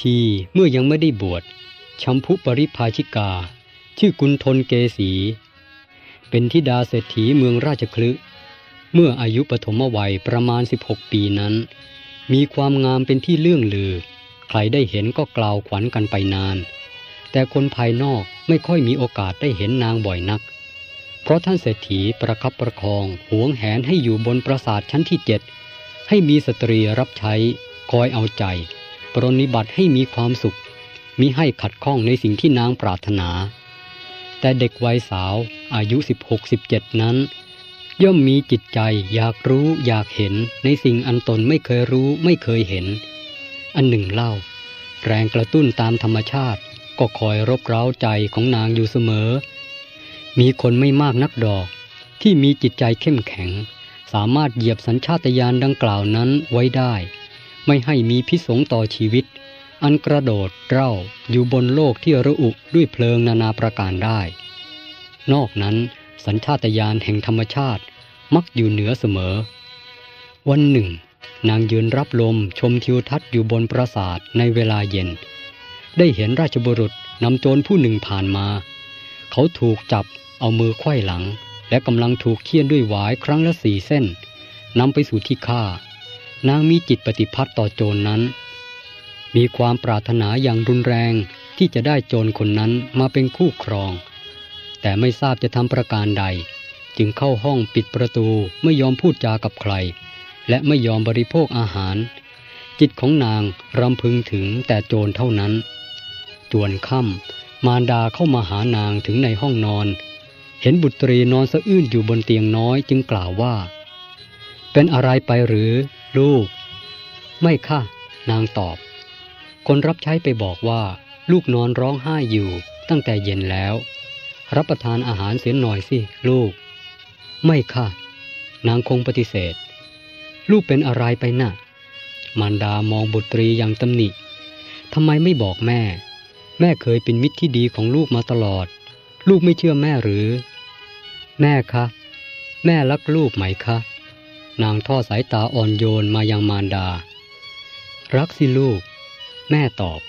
เมทีเมื่อยังไม่ได้บวชชัมพุปริภาชิกา ชื่อกุณฑลเกษี เป็นธิดาเศรษฐีเมืองราชคลึเมื่ออายุปฐมวัยประมาณ 16 ปีนั้น มีความงามเป็นที่เลื่องลือ ใครได้เห็นก็กล่าวขวัญกันไปนาน แต่คนภายนอกไม่ค่อยมีโอกาสได้เห็นนางบ่อยนัก เพราะท่านเศรษฐีประคับประคองหวงแหนให้อยู่บนปราสาทชั้นที่เจ็ดให้มีสตรีรับใช้คอยเอาใจ ปรนิบัติให้มีความสุข มิให้ขัดข้องในสิ่งที่นางปรารถนา แต่เด็กวัยสาวอายุ 16-17 นั้น ย่อมมีจิตใจอยากรู้อยากเห็นในสิ่งอันตนไม่เคยรู้ไม่เคยเห็น อันหนึ่งเล่า แรงกระตุ้นตามธรรมชาติก็คอยรบเร้าใจของนางอยู่เสมอ มีคนไม่มากนักดอก ที่มีจิตใจเข้มแข็ง สามารถเหยียบสัญชาตญาณดังกล่าวนั้นไว้ได้ ไม่ให้มีพิษสงต่อชีวิต อันกระโดดเร่าอยู่บนโลกที่ระอุด้วยเพลิงนานาประการได้ นอกนั้นสัญชาตญาณแห่งธรรมชาติมักอยู่เหนือเสมอ วันหนึ่ง นางยืนรับลมชมทิวทัศน์อยู่บนปราสาทในเวลาเย็น ได้เห็นราชบุรุษนำโจรผู้หนึ่งผ่านมา เขาถูกจับเอามือไขว้หลัง และกำลังถูกเคี่ยนด้วยหวายครั้งละสี่เส้นนำไปสู่ที่ฆ่า นางมีจิตปฏิพัติต่อโจรนนั้น มีความปรารถนาอย่างรุนแรงที่จะได้โจรคนนั้นมาเป็นคู่ครอง แต่ไม่ทราบจะทำประการใด จึงเข้าห้องปิดประตูไม่ยอมพูดจากับใคร และไม่ยอมบริโภคอาหาร จิตของนางรำพึงถึงแต่โจรเท่านั้น จวนค่ำมารดาเข้ามาหานางถึงในห้องนอน เห็นบุตรีนอนสะอื้นอยู่บนเตียงน้อยจึงกล่าวว่า เป็นอะไรไปหรือ ลูก ไม่ค่ะ นางตอบ คนรับใช้ไปบอกว่าลูกนอนร้องไห้อยู่ตั้งแต่เย็นแล้ว รับประทานอาหารเสียหน่อยสิลูก ไม่ค่ะ นางคงปฏิเสธ ลูกเป็นอะไรไปนะ่ะ มารดามองบุตรีอย่างตำหนิทำไมไม่บอกแม่ แม่เคยเป็นมิตรที่ดีของลูกมาตลอด ลูกไม่เชื่อแม่หรือ แม่คะ แม่รักลูกไหมคะ นางทอดสายตาอ่อนโยนมายังมารดา รักสิลูก แม่ตอบ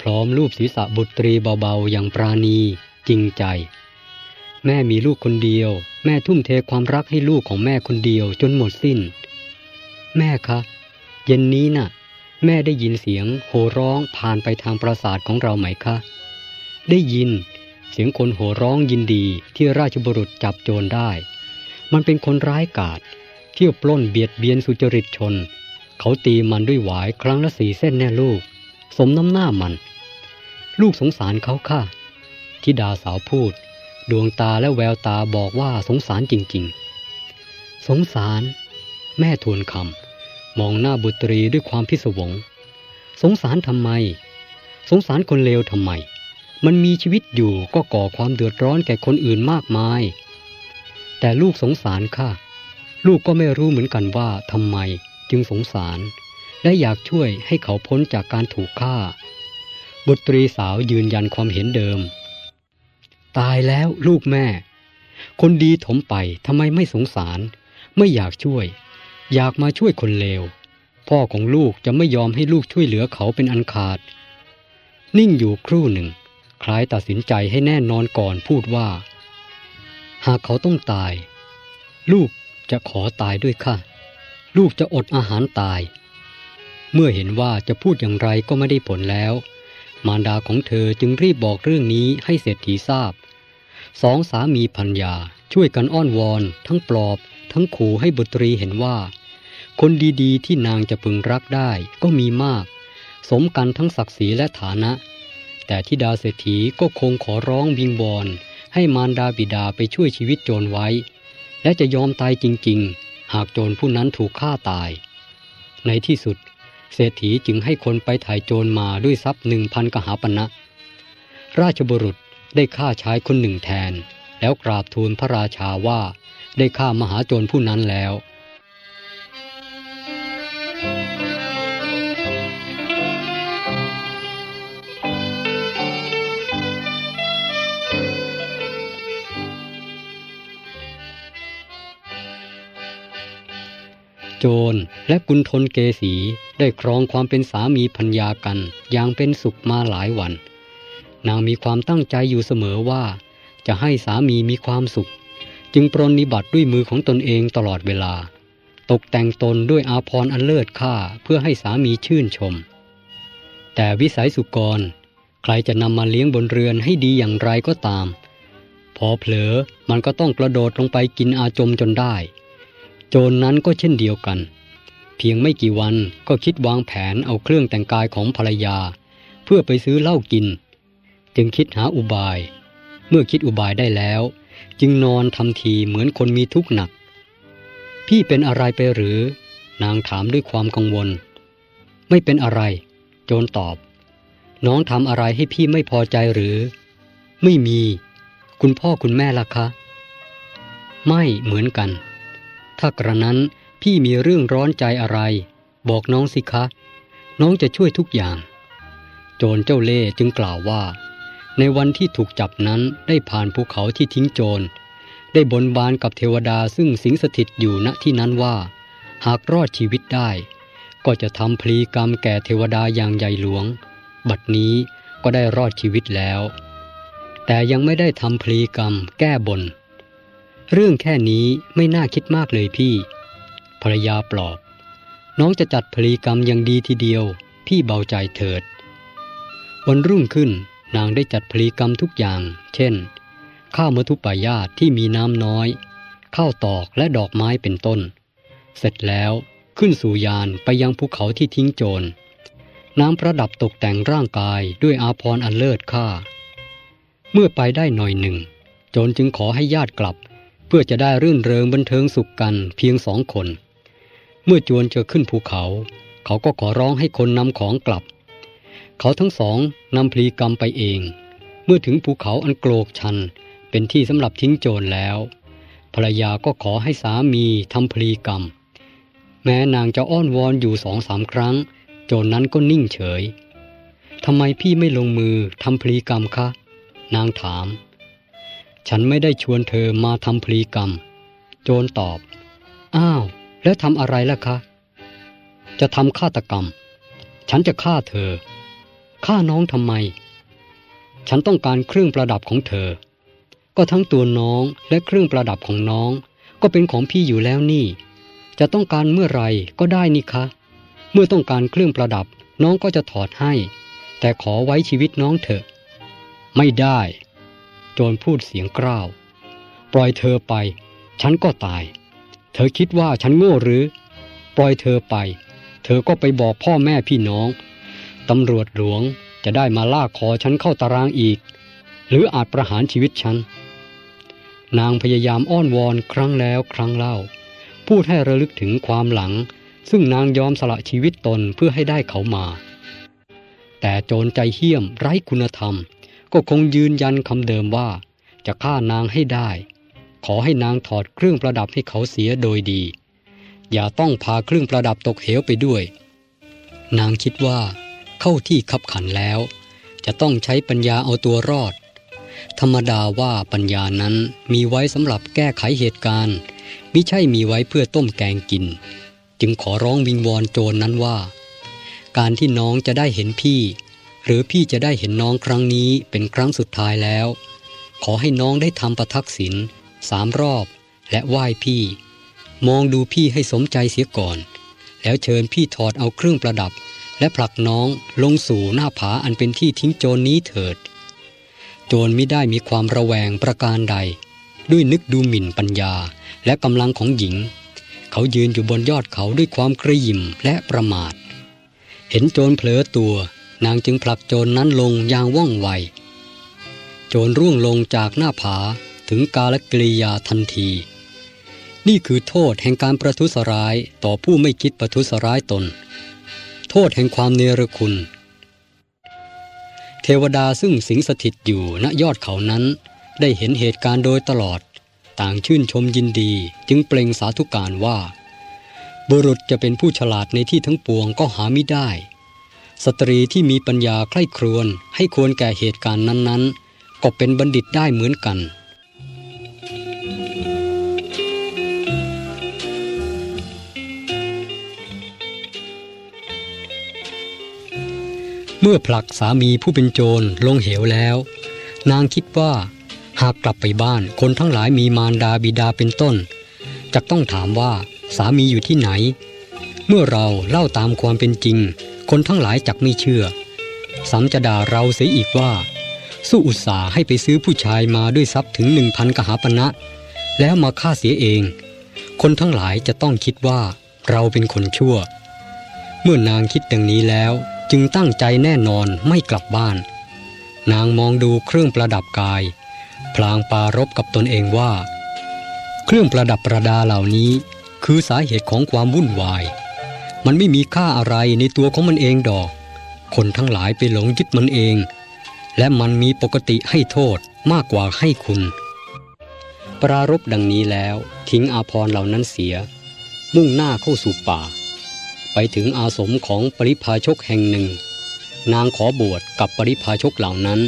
พร้อมรูปศีรษะบุตรีเบาๆ อย่างปราณี จริงใจ แม่มีลูกคนเดียว แม่ทุ่มเทความรักให้ลูกของแม่คนเดียวจนหมดสิ้น แม่คะ เย็นนี้น่ะ แม่ได้ยินเสียงโห่ร้องผ่านไปทางปราสาทของเราไหมคะ ได้ยินเสียงคนโห่ร้องยินดีที่ราชบุรุษจับโจรได้ มันเป็นคนร้ายกาจ เที่ยวปล้นเบียดเบียนสุจริตชน เขาตีมันด้วยหวายครั้งละสี่เส้นแน่ลูก สมน้ำหน้ามัน ลูกสงสารเขาค่ะทิดาสาวพูด ดวงตาและแววตาบอกว่าสงสารจริง ๆ สงสาร แม่ทวนคำมองหน้าบุตรีด้วยความพิศวง สงสารทำไม สงสารคนเลวทำไม มันมีชีวิตอยู่ก็ก่อความเดือดร้อนแก่คนอื่นมากมาย แต่ลูกสงสารค่ะ ลูกก็ไม่รู้เหมือนกันว่าทำไมจึงสงสาร และอยากช่วยให้เขาพ้นจากการถูกฆ่า บุตรีสาวยืนยันความเห็นเดิม ตายแล้วลูกแม่ คนดีถมไปทำไมไม่สงสาร ไม่อยากช่วย อยากมาช่วยคนเลว พ่อของลูกจะไม่ยอมให้ลูกช่วยเหลือเขาเป็นอันขาด นิ่งอยู่ครู่หนึ่ง คล้ายตัดสินใจให้แน่นอนก่อนพูดว่า หากเขาต้องตาย ลูก จะขอตายด้วยค่ะลูกจะอดอาหารตาย เมื่อเห็นว่าจะพูดอย่างไรก็ไม่ได้ผลแล้ว มารดาของเธอจึงรีบบอกเรื่องนี้ให้เศรษฐีทราบ สองสามีพัญญาช่วยกันอ้อนวอน ทั้งปลอบ ทั้งขู่ให้บุตรีเห็นว่า คนดีๆ ที่นางจะพึงรักได้ก็มีมาก สมกันทั้งศักดิ์ศรีและฐานะ แต่ที่ดาเศรษฐีก็คงขอร้องวิงวอนให้มารดาบิดาไปช่วยชีวิตโจรไว้ และจะยอมตายจริง ๆ หากโจรผู้นั้นถูกฆ่าตาย ในที่สุด เศรษฐีจึงให้คนไปถ่ายโจรมาด้วยทรัพย์หนึ่งพันกหาปณะราชบุรุษได้ฆ่าชายคนหนึ่งแทน แล้วกราบทูลพระราชาว่าได้ฆ่ามหาโจรผู้นั้นแล้ว จร และกุณทนเกษีได้ครองความเป็นสามีพัญญากันอย่างเป็นสุขมาหลายวัน นางมีความตั้งใจอยู่เสมอว่า จะให้สามีมีความสุข จึงปรนนิบัติด้วยมือของตนเองตลอดเวลา ตกแต่งตนด้วยอาภรณ์อันเลิศค่าเพื่อให้สามีชื่นชม แต่วิสัยสุกร ใครจะนำมาเลี้ยงบนเรือนให้ดีอย่างไรก็ตาม พอเผลอมันก็ต้องกระโดดลงไปกินอาจมจนได้ โจรนนั้นก็เช่นเดียวกัน เพียงไม่กี่วันก็คิดวางแผนเอาเครื่องแต่งกายของภรรยา เพื่อไปซื้อเหล้ากิน จึงคิดหาอุบาย เมื่อคิดอุบายได้แล้ว จึงนอนทำทีเหมือนคนมีทุกข์หนัก พี่เป็นอะไรไปหรือ นางถามด้วยความกังวล ไม่เป็นอะไร โจรตอบ น้องทำอะไรให้พี่ไม่พอใจหรือ ไม่มี คุณพ่อคุณแม่ล่ะคะ ไม่เหมือนกัน ถ้ากระนั้นพี่มีเรื่องร้อนใจอะไร บอกน้องสิคะ น้องจะช่วยทุกอย่าง โจรเจ้าเล่จึงกล่าวว่า ในวันที่ถูกจับนั้นได้ผ่านภูเขาที่ทิ้งโจร ได้บนบานกับเทวดาซึ่งสิงสถิตอยู่ณที่นั้นว่า หากรอดชีวิตได้ ก็จะทำพลีกรรมแก่เทวดาอย่างใหญ่หลวง บัดนี้ก็ได้รอดชีวิตแล้ว แต่ยังไม่ได้ทำพลีกรรมแก้บน เรื่องแค่นี้ไม่น่าคิดมากเลยพี่ ภรรยาปลอบ น้องจะจัดพลีกรรมอย่างดีทีเดียว พี่เบาใจเถิด วันรุ่งขึ้นนางได้จัดพลีกรรมทุกอย่าง เช่น ข้าวมทุปายาตที่มีน้ำน้อย ข้าวตอกและดอกไม้เป็นต้น เสร็จแล้วขึ้นสู่ยานไปยังภูเขาที่ทิ้งโจร น้ำประดับตกแต่งร่างกายด้วยอาภรอันเลิศค่า เมื่อไปได้หน่อยหนึ่ง โจรจึงขอให้ญาติกลับ เพื่อจะได้รื่นเริงบันเทิงสุขกันเพียงสองคน เมื่อจวนจะขึ้นภูเขา เขาก็ขอร้องให้คนนำของกลับ เขาทั้งสองนำพลีกรรมไปเอง เมื่อถึงภูเขาอันโกรกชัน เป็นที่สำหรับทิ้งโจรแล้ว ภรรยาก็ขอให้สามีทำพลีกรรม แม้นางจะอ้อนวอนอยู่สองสามครั้ง โจรนนั้นก็นิ่งเฉยทำไมพี่ไม่ลงมือทำพลีกรรมคะ นางถาม ฉันไม่ได้ชวนเธอมาทำพลีกรรม โจรตอบ อ้าว แล้วทำอะไรล่ะคะ จะทำฆาตกรรม ฉันจะฆ่าเธอ ฆ่าน้องทำไม ฉันต้องการเครื่องประดับของเธอ ก็ทั้งตัวน้องและเครื่องประดับของน้อง ก็เป็นของพี่อยู่แล้วนี่ จะต้องการเมื่อไรก็ได้นี่คะ เมื่อต้องการเครื่องประดับ น้องก็จะถอดให้ แต่ขอไว้ชีวิตน้องเถอะ ไม่ได้ จรพูดเสียงกร้าว ปล่อยเธอไป ฉันก็ตาย เธอคิดว่าฉันโง่หรือ ปล่อยเธอไป เธอก็ไปบอกพ่อแม่พี่น้อง ตำรวจหลวงจะได้มาล่าคอฉันเข้าตารางอีก หรืออาจประหารชีวิตฉัน นางพยายามอ้อนวอนครั้งแล้วครั้งเล่า พูดให้ระลึกถึงความหลัง ซึ่งนางยอมสละชีวิตตนเพื่อให้ได้เขามา แต่โจรใจเหี้ยมไร้คุณธรรม ก็คงยืนยันคำเดิมว่า จะฆ่านางให้ได้ ขอให้นางถอดเครื่องประดับให้เขาเสียโดยดี อย่าต้องพาเครื่องประดับตกเหวไปด้วย นางคิดว่า เข้าที่ขับขันแล้ว จะต้องใช้ปัญญาเอาตัวรอด ธรรมดาว่าปัญญานั้นมีไว้สำหรับแก้ไขเหตุการณ์มิใช่มีไว้เพื่อต้มแกงกิน จึงขอร้องวิงวอนโจรนนั้นว่า การที่น้องจะได้เห็นพี่ หรือพี่จะได้เห็นน้องครั้งนี้เป็นครั้งสุดท้ายแล้ว ขอให้น้องได้ทำประทักษิณสามรอบ และไหว้พี่ มองดูพี่ให้สมใจเสียก่อน แล้วเชิญพี่ถอดเอาเครื่องประดับ และผลักน้องลงสู่หน้าผาอันเป็นที่ทิ้งโจรนนี้เถิด โจรไม่ได้มีความระแวงประการใด ด้วยนึกดูหมิ่นปัญญาและกำลังของหญิง เขายืนอยู่บนยอดเขาด้วยความกระยิมและประมาท เห็นโจรเผลอตัว นางจึงผลักโจรนนั้นลงอย่างว่องไว โจรร่วงลงจากหน้าผาถึงกาลกิริยาทันที นี่คือโทษแห่งการประทุษร้ายต่อผู้ไม่คิดประทุษร้ายตน โทษแห่งความเนรคุณ เทวดาซึ่งสิงสถิตอยู่ณยอดเขานั้น ได้เห็นเหตุการณ์โดยตลอด ต่างชื่นชมยินดีจึงเปล่งสาธุการว่า บุรุษจะเป็นผู้ฉลาดในที่ทั้งปวงก็หาไม่ได้ สตรีที่มีปัญญาใคร่ครวญให้ควรแก่เหตุการณ์นั้นๆ ก็เป็นบัณฑิตได้เหมือนกัน เมื่อผลักสามีผู้เป็นโจรลงเหวแล้ว นางคิดว่า หากกลับไปบ้านคนทั้งหลายมีมารดาบิดาเป็นต้นจะต้องถามว่าสามีอยู่ที่ไหน เมื่อเราเล่าตามความเป็นจริง คนทั้งหลายจักไม่เชื่อสัมจะด่าเราเสียอีกว่า สู้อุตสาให้ไปซื้อผู้ชายมาด้วยทรัพย์ถึงหนึ่งพันกหาปณะนะแล้วมาฆ่าเสียเอง คนทั้งหลายจะต้องคิดว่าเราเป็นคนชั่ว เมื่อนางคิดดังนี้แล้วจึงตั้งใจแน่นอนไม่กลับบ้าน นางมองดูเครื่องประดับกาย พลางปารบกับตนเองว่า เครื่องประดับประดาเหล่านี้คือสาเหตุของความวุ่นวาย มันไม่มีค่าอะไรในตัวของมันเองดอก คนทั้งหลายไปหลงยึดมันเอง และมันมีปกติให้โทษมากกว่าให้คุณ ปรารบดังนี้แล้วทิ้งอาพรเหล่านั้นเสีย มุ่งหน้าเข้าสู่ป่า ไปถึงอาสมของปริพาชกแห่งหนึ่ง นางขอบวชกับปริพาชกเหล่านั้น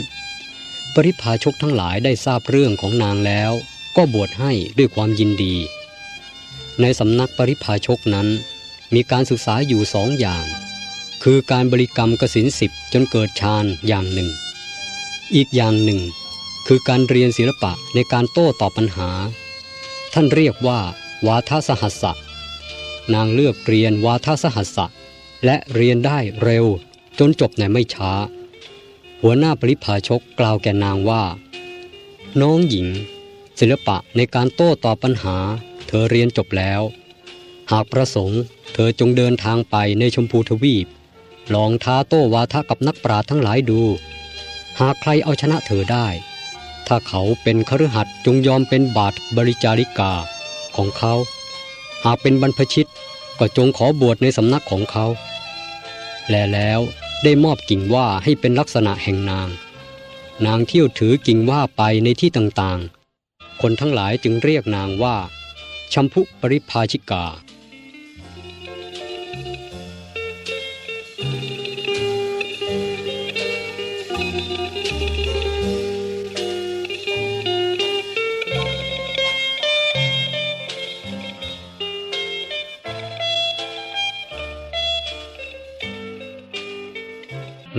ปริพาชกทั้งหลายได้ทราบเรื่องของนางแล้ว ก็บวชให้ด้วยความยินดี ในสำนักปริพาชกนั้น มีการศึกษาอยู่สองอย่าง คือการบริกรรมกสินสิบจนเกิดฌานอย่างหนึ่ง อีกอย่างหนึ่ง คือการเรียนศิลปะในการโต้ตอบปัญหา ท่านเรียกว่า วาทสหัสสะนางเลือกเรียนวาทสหัสสะและเรียนได้เร็วจนจบในไม่ช้า หัวหน้าปริพาชกกล่าวแก่นางว่า น้องหญิง ศิลปะในการโต้ตอบปัญหา เธอเรียนจบแล้ว หากประสงค์เธอจงเดินทางไปในชมพูทวีป ลองท้าโต้วาทะกับนักปราชญ์ทั้งหลายดู หากใครเอาชนะเธอได้ ถ้าเขาเป็นคฤหัสถ์จงยอมเป็นบาทบริจาริกาของเขา หากเป็นบรรพชิตก็จงขอบวชในสำนักของเขา และแล้วได้มอบกิ่งว่าให้เป็นลักษณะแห่งนาง นางเที่ยวถือกิ่งว่าไปในที่ต่างๆ คนทั้งหลายจึงเรียกนางว่า ชัมพุปริภาชิกา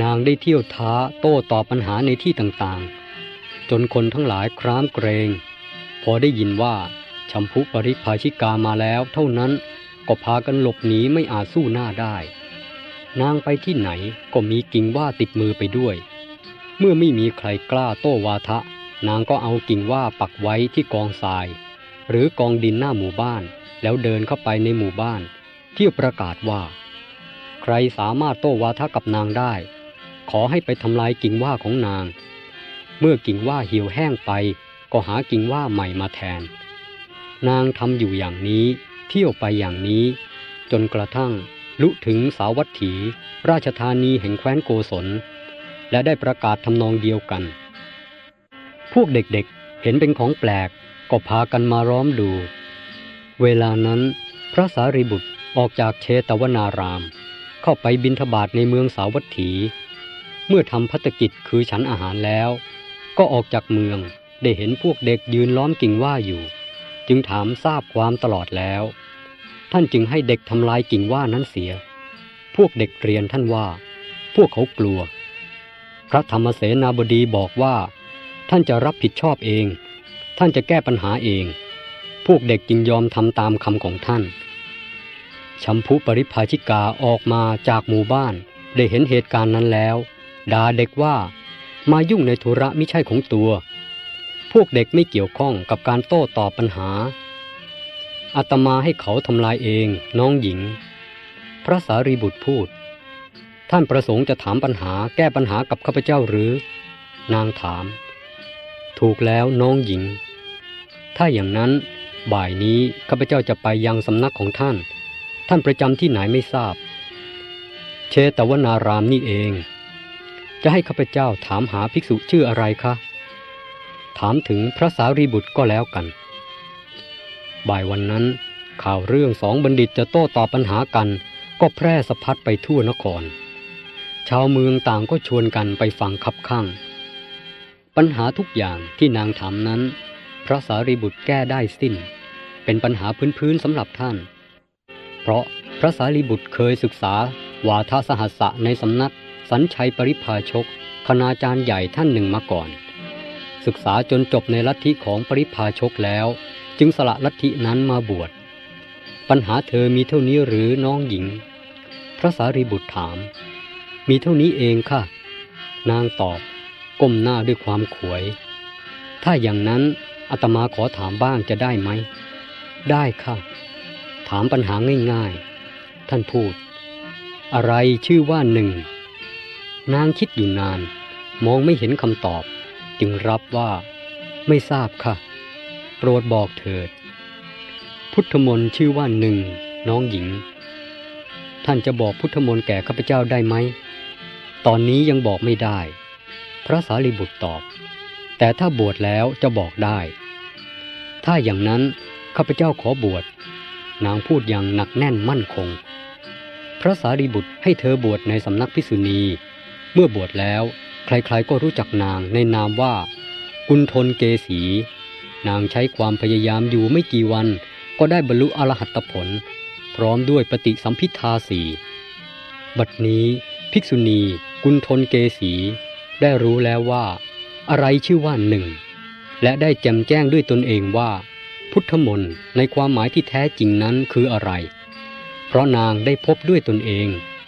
างได้เที่ยวท้าโต้ตอบปัญหาในที่ต่างๆ จนคนทั้งหลายคร้ามเกรง พอได้ยินว่าชัมพุปริภาชิกามาแล้ว เท่านั้นก็พากันหลบหนีไม่อาจสู้หน้าได้ นางไปที่ไหนก็มีกิ่งว่าติดมือไปด้วย เมื่อไม่มีใครกล้าโต้วาทะ นางก็เอากิ่งว่าปักไว้ที่กองทราย หรือกองดินหน้าหมู่บ้าน แล้วเดินเข้าไปในหมู่บ้าน เที่ยวประกาศว่า ใครสามารถโต้วาทะกับนางได้ ขอให้ไปทำลายกิ่งว่าของนาง เมื่อกิ่งว่าเหี่ยวแห้งไป ก็หากิ่งว่าใหม่มาแทน นางทำอยู่อย่างนี้ เที่ยวไปอย่างนี้ จนกระทั่งลุถึงสาวัตถี ราชธานีแห่งแคว้นโกศล และได้ประกาศทำนองเดียวกัน พวกเด็กๆเห็นเป็นของแปลก ก็พากันมาร้อมดู เวลานั้น พระสารีบุตรออกจากเชตวนาราม เข้าไปบินทบาทในเมืองสาวัตถี เมื่อทำพัฒกิจคือฉันอาหารแล้ว ก็ออกจากเมืองได้เห็นพวกเด็กยืนล้อมกิ่งว่าอยู่ จึงถามทราบความตลอดแล้ว ท่านจึงให้เด็กทำลายกิ่งว่านั้นเสีย พวกเด็กเรียนท่านว่า พวกเขากลัว พระธรรมเสนาบดีบอกว่า ท่านจะรับผิดชอบเอง ท่านจะแก้ปัญหาเอง พวกเด็กจึงยอมทำตามคำของท่านชัมพุปริภาชิกาออกมาจากหมู่บ้านได้เห็นเหตุการณ์นั้นแล้ว ด่าเด็กว่า มายุ่งในธุระไม่ใช่ของตัว พวกเด็กไม่เกี่ยวข้องกับการโต้ตอบปัญหาอาตมาให้เขาทำลายเองน้องหญิง พระสารีบุตรพูด ท่านประสงค์จะถามปัญหาแก้ปัญหากับข้าพเจ้าหรือ นางถาม ถูกแล้วน้องหญิง ถ้าอย่างนั้น บ่ายนี้ข้าพเจ้าจะไปยังสำนักของท่าน ท่านประจำที่ไหนไม่ทราบ เชตวนารามนี่เอง จะให้ข้าพเจ้าถามหาภิกษุชื่ออะไรคะ ถามถึงพระสารีบุตรก็แล้วกัน บ่ายวันนั้น ข่าวเรื่องสองบัณฑิตจะโต้ตอบปัญหากัน ก็แพร่สะพัดไปทั่วนคร ชาวเมืองต่างก็ชวนกันไปฟังคับข้าง ปัญหาทุกอย่างที่นางถามนั้น พระสารีบุตรแก้ได้สิ้น เป็นปัญหาพื้นๆสำหรับท่าน เพราะพระสารีบุตรเคยศึกษาวาทสหัสสะในสำนัก สัญชัยปริพาชก คณาจารย์ใหญ่ท่านหนึ่งมาก่อน ศึกษาจนจบในลัทธิของปริพาชกแล้ว จึงสละลัทธินั้นมาบวช ปัญหาเธอมีเท่านี้หรือน้องหญิง พระสารีบุตรถาม มีเท่านี้เองค่ะ นางตอบก้มหน้าด้วยความขวย ถ้าอย่างนั้นอาตมาขอถามบ้างจะได้ไหม ได้ค่ะ ถามปัญหาง่ายๆ ท่านพูด อะไรชื่อว่าหนึ่ง นางคิดอยู่นาน มองไม่เห็นคำตอบ จึงรับว่าไม่ทราบค่ะ โปรดบอกเถิด พุทธมนต์ชื่อว่าหนึ่งน้องหญิง ท่านจะบอกพุทธมนต์แก่ข้าพเจ้าได้ไหม ตอนนี้ยังบอกไม่ได้ พระสารีบุตรตอบ แต่ถ้าบวชแล้วจะบอกได้ ถ้าอย่างนั้นข้าพเจ้าขอบวช นางพูดอย่างหนักแน่นมั่นคง พระสารีบุตรให้เธอบวชในสำนักพิสุณี เมื่อบวชแล้ว ใครๆก็รู้จักนางในนามว่า กุณฑลเกษี นางใช้ความพยายามอยู่ไม่กี่วัน ก็ได้บรรลุอรหัตผล พร้อมด้วยปฏิสัมพิทาสีบัดนี้ภิกษุณีกุณฑลเกษีได้รู้แล้วว่า อะไรชื่อว่าหนึ่ง และได้แจมแจ้งด้วยตนเองว่า พุทธมนต์ในความหมายที่แท้จริงนั้นคืออะไร เพราะนางได้พบด้วยตนเอง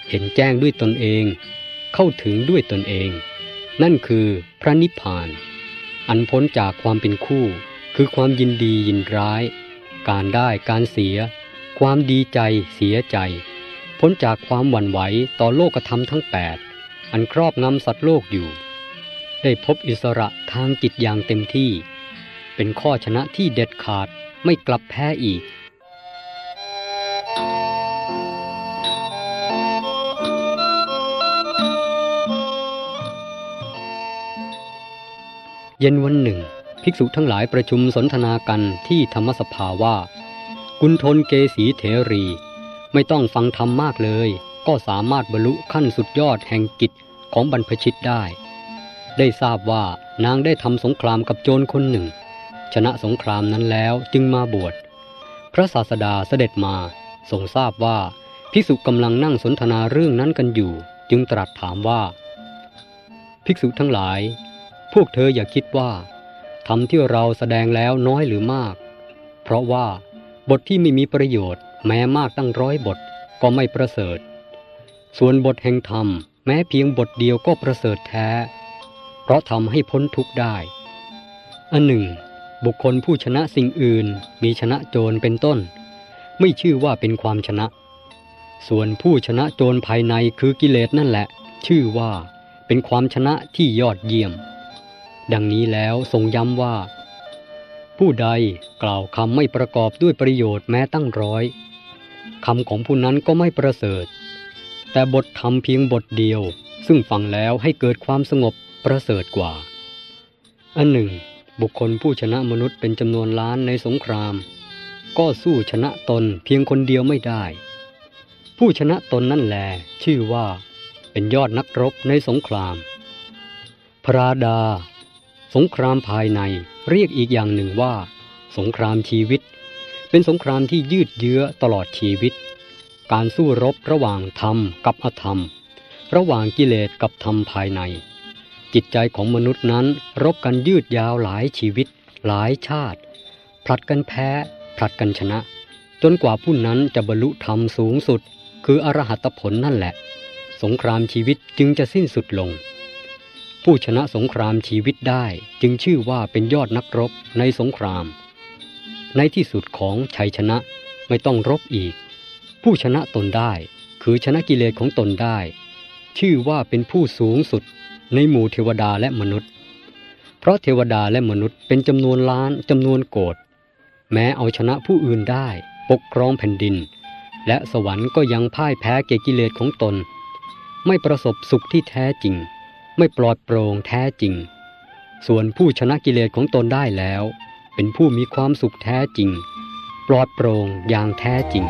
เห็นแจ้งด้วยตนเอง เข้าถึงด้วยตนเอง นั่นคือพระนิพพาน อันพ้นจากความเป็นคู่ คือความยินดียินร้าย การได้การเสีย ความดีใจเสียใจ พ้นจากความหวั่นไหวต่อโลกธรรมทั้งแปดอันครอบงำสัตว์โลกอยู่ ได้พบอิสระทางจิตอย่างเต็มที่ เป็นข้อชนะที่เด็ดขาดไม่กลับแพ้อีก เย็นวันหนึ่ง ภิกษุทั้งหลายประชุมสนทนากันที่ธรรมสภาว่า กุณฑลเกษีเถรี ไม่ต้องฟังธรรมมากเลย ก็สามารถบรรลุขั้นสุดยอดแห่งกิจของบรรพชิตได้ ได้ทราบว่านางได้ทำสงครามกับโจรคนหนึ่ง ชนะสงครามนั้นแล้วจึงมาบวช พระศาสดาเสด็จมาทรงทราบว่าภิกษุกำลังนั่งสนทนาเรื่องนั้นกันอยู่ จึงตรัสถามว่า ภิกษุทั้งหลาย พวกเธออย่าคิดว่าทำที่เราแสดงแล้วน้อยหรือมาก เพราะว่าบทที่ไม่มีประโยชน์ แม้มากตั้งร้อยบทก็ไม่ประเสริฐ ส่วนบทแห่งธรรม แม้เพียงบทเดียวก็ประเสริฐแท้ เพราะทำให้พ้นทุกข์ได้ อันหนึ่ง บุคคลผู้ชนะสิ่งอื่น มีชนะโจรเป็นต้น ไม่ชื่อว่าเป็นความชนะ ส่วนผู้ชนะโจรภายในคือกิเลสนั่นแหละ ชื่อว่าเป็นความชนะที่ยอดเยี่ยม ดังนี้แล้วทรงย้ำว่า ผู้ใดกล่าวคำไม่ประกอบด้วยประโยชน์แม้ตั้งร้อยคำของผู้นั้นก็ไม่ประเสริฐ แต่บทธรรมเพียงบทเดียว ซึ่งฟังแล้วให้เกิดความสงบประเสริฐกว่า อันหนึ่ง บุคคลผู้ชนะมนุษย์เป็นจำนวนล้านในสงคราม ก็สู้ชนะตนเพียงคนเดียวไม่ได้ ผู้ชนะตนนั่นแหลชื่อว่า เป็นยอดนักรบในสงคราม พระดา สงครามภายในเรียกอีกอย่างหนึ่งว่า สงครามชีวิต เป็นสงครามที่ยืดเยื้อตลอดชีวิต การสู้รบระหว่างธรรมกับอธรรม ระหว่างกิเลสกับธรรมภายใน จิตใจของมนุษย์นั้นรบกันยืดยาวหลายชีวิต หลายชาติ ผลัดกันแพ้ ผลัดกันชนะ จนกว่าผู้นั้นจะบรรลุธรรมสูงสุด คืออรหัตผลนั่นแหละ สงครามชีวิตจึงจะสิ้นสุดลง ผู้ชนะสงครามชีวิตได้จึงชื่อว่าเป็นยอดนักรบในสงคราม ในที่สุดของชัยชนะไม่ต้องรบอีก ผู้ชนะตนได้คือชนะกิเลสของตนได้ ชื่อว่าเป็นผู้สูงสุดในหมู่เทวดาและมนุษย์ เพราะเทวดาและมนุษย์เป็นจำนวนล้านจำนวนโกดแม้เอาชนะผู้อื่นได้ ปกครองแผ่นดิน และสวรรค์ก็ยังพ่ายแพ้เกกิเลสของตน ไม่ประสบสุขที่แท้จริง ไม่ปลอดโปร่งแท้จริง ส่วนผู้ชนะกิเลสของตนได้แล้ว เป็นผู้มีความสุขแท้จริง ปลอดโปร่งอย่างแท้จริง